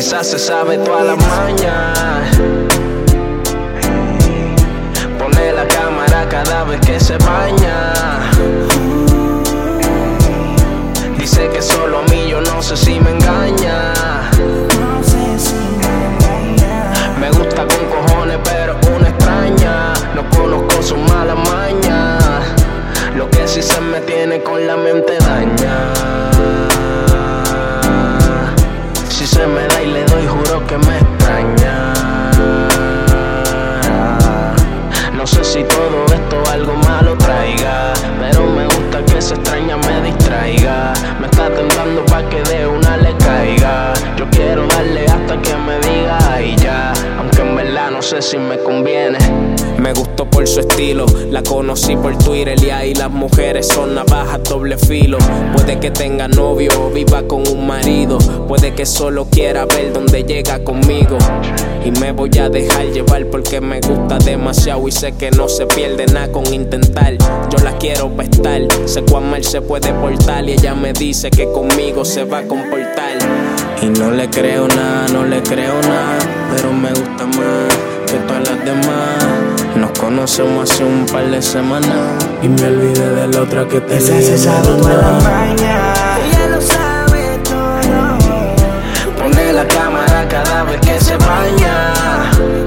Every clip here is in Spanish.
Esa se sabe toda la maña. Pone la cámara cada vez que se baña. Dice que solo a mí, yo no sé si me engaña. No sé si me engaña. Me gusta con cojones, que me extraña. No sé si todo esto algo malo traiga, pero me gusta que se extraña me distraiga. Me está tentando pa' que de una le caiga. Yo quiero darle hasta que me diga y ya, aunque en verdad no sé si me conviene. Me gustó por su estilo, la conocí por Twitter y ahí las mujeres son navajas doble filo. Puede que tenga novio o viva con un marido, puede que solo quiera ver dónde llega conmigo. Y me voy a dejar llevar porque me gusta demasiado y sé que no se pierde nada con intentar. Yo la quiero pestar, sé cuán mal se puede portar y ella me dice que conmigo se va a comportar. Y no le creo nada, no le creo nada, pero me gusta más que todas las demás. Nos conocemos hace un par de semanas y me olvidé de la otra que te Esa se sabe toda la maña. Ella lo sabe todo. Pone la cámara cada vez que se baña.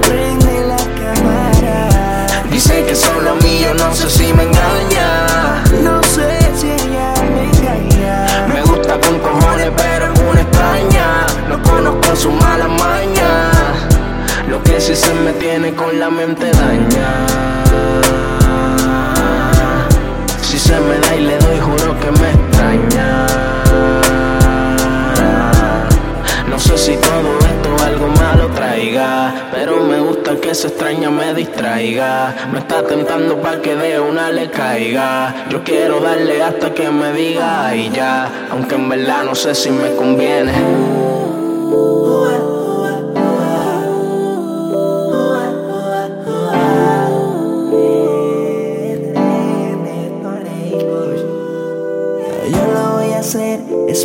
Prende la cámara. Dice que solo a mí, yo no sé si me engaña. No sé si ella me engaña. Me gusta con cojones, pero es una extraña. No conozco su mala maña. Sí se me tiene con la mente daña. Si se me da y le doy, juro que me extraña. No sé si todo esto algo malo traiga, pero me gusta que se extraña me distraiga. Me está tentando pa' que de una le caiga. Yo quiero darle hasta que me diga y ya, aunque en verdad no sé si me conviene.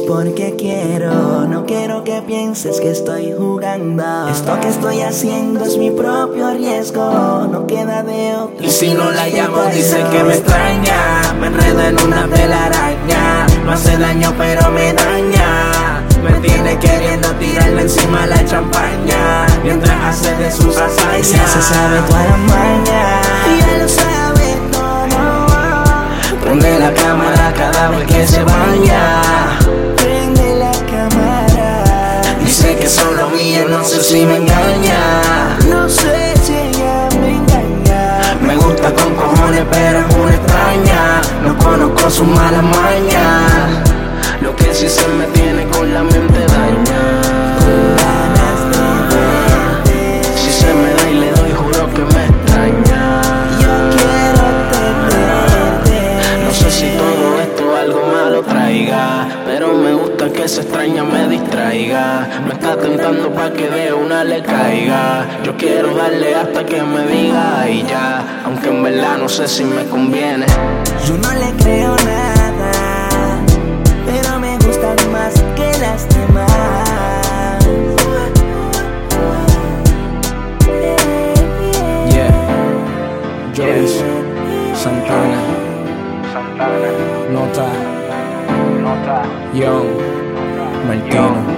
Porque quiero. No quiero que pienses que estoy jugando. Esto que estoy haciendo es mi propio riesgo. No queda de otro. Y si no la llamo, dice que me extraña. Me enredo en una telaraña. No hace daño, pero me daña. Me tiene queriendo tirarle encima la champaña. Mientras hace de sus hazañas. Esa se sabe toda la maña. Ella lo sabe todo. Prende la cámara cada vez que se baña. Sí se me tiene con la mente daña. Ganas de verte. Si se me da y le doy, juro que me extraña. Yo quiero tenerte. No sé si todo esto algo malo traiga, pero me gusta que se extraña me distraiga. Me está tentando pa' que de una le caiga. Yo quiero darle hasta que me diga y ya, aunque en verdad no sé si me conviene. Yo no le creo nada, Santana, Nota, Young, Martino.